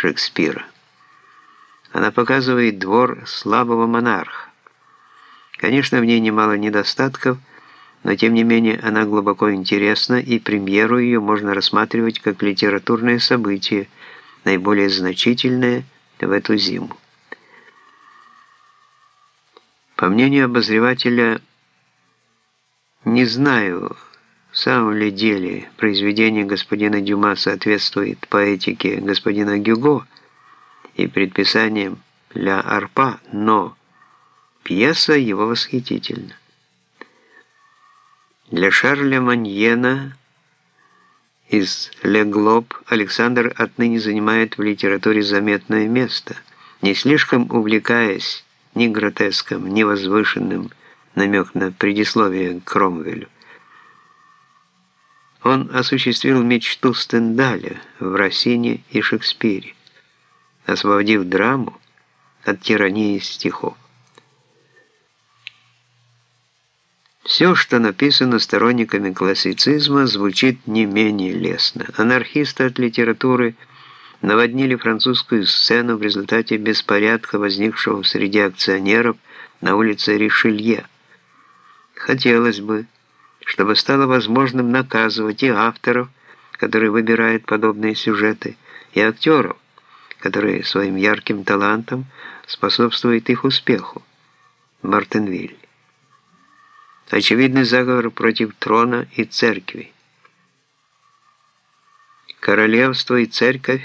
Шекспира. Она показывает двор слабого монарха. Конечно, в ней немало недостатков, но тем не менее она глубоко интересна, и премьеру ее можно рассматривать как литературное событие, наиболее значительное в эту зиму. По мнению обозревателя, не знаю, самом ли деле произведение господина Дюма соответствует поэтике господина Гюго и предписаниям Ля Арпа, но пьеса его восхитительна. Для Шарля Маньена из «Ле Глоб» Александр отныне занимает в литературе заметное место, не слишком увлекаясь ни гротеском, ни возвышенным, намек на предисловие Кромвелю. Он осуществил мечту Стендаля в Рассине и Шекспире, освободив драму от тирании стихов. Все, что написано сторонниками классицизма, звучит не менее лестно. Анархисты от литературы наводнили французскую сцену в результате беспорядка, возникшего среди акционеров на улице Ришелье. Хотелось бы, чтобы стало возможным наказывать и авторов, которые выбирают подобные сюжеты, и актеров, которые своим ярким талантом способствуют их успеху. Мартенвиль. Очевидный заговор против трона и церкви. Королевство и церковь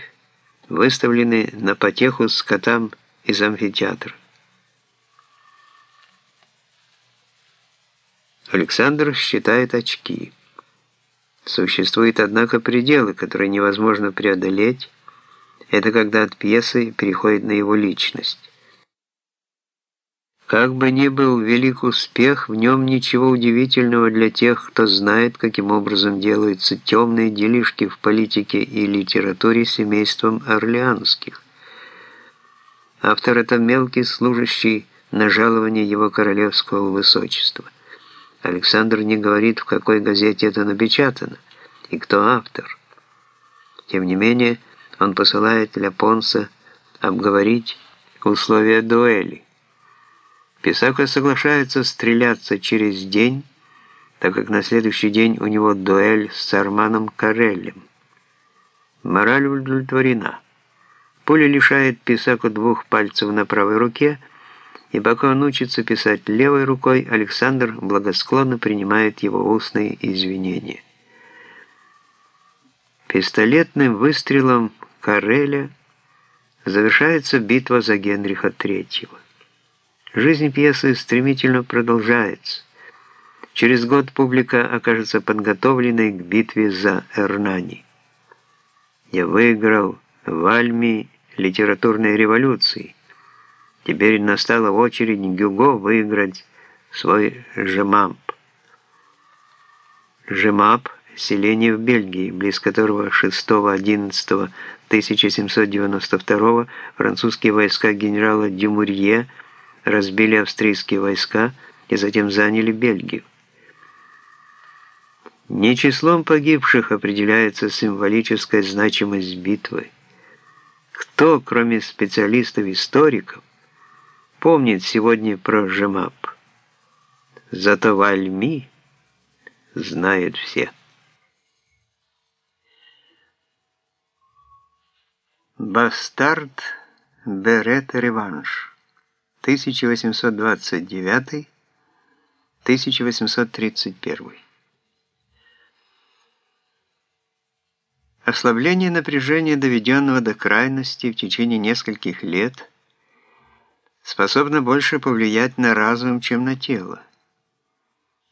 выставлены на потеху скотам из амфитеатра. Александр считает очки. Существуют, однако, пределы, которые невозможно преодолеть. Это когда от пьесы переходит на его личность. Как бы ни был велик успех, в нем ничего удивительного для тех, кто знает, каким образом делаются темные делишки в политике и литературе семейством Орлеанских. Автор – это мелкий служащий на жалование его королевского высочества. Александр не говорит, в какой газете это напечатано и кто автор. Тем не менее, он посылает Ляпонса обговорить условия дуэли. Писака соглашается стреляться через день, так как на следующий день у него дуэль с Арманом Карелем. Мораль удовлетворена. Пуля лишает Писаку двух пальцев на правой руке, и пока он учится писать левой рукой, Александр благосклонно принимает его устные извинения. Пистолетным выстрелом Кареля завершается битва за Генриха III. Жизнь пьесы стремительно продолжается. Через год публика окажется подготовленной к битве за Эрнани. Я выиграл в Альме литературной революции. Теперь настала очередь Гюго выиграть свой Жемамп. Жемап – селение в Бельгии, близ которого 6-11 1792 французские войска генерала Дюмурье – разбили австрийские войска и затем заняли Бельгию. Не числом погибших определяется символическая значимость битвы. Кто, кроме специалистов-историков, помнит сегодня про Жемап? Зато в Альми знают все. Бастард берет реванш. 1829-1831. Ослабление напряжения, доведенного до крайности в течение нескольких лет, способно больше повлиять на разум, чем на тело.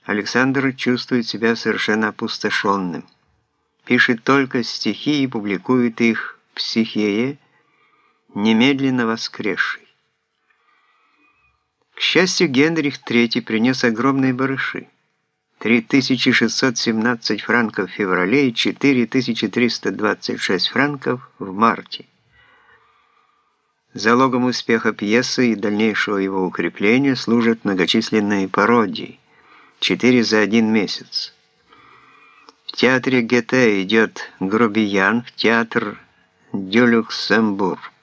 Александр чувствует себя совершенно опустошенным. Пишет только стихи и публикует их в «Психее», немедленно воскресший. К счастью, Генрих III принес огромные барыши. 3617 франков в феврале и 4326 франков в марте. Залогом успеха пьесы и дальнейшего его укрепления служат многочисленные пародии. Четыре за один месяц. В театре ГТ идет «Грубиян», в театр де Люксембург.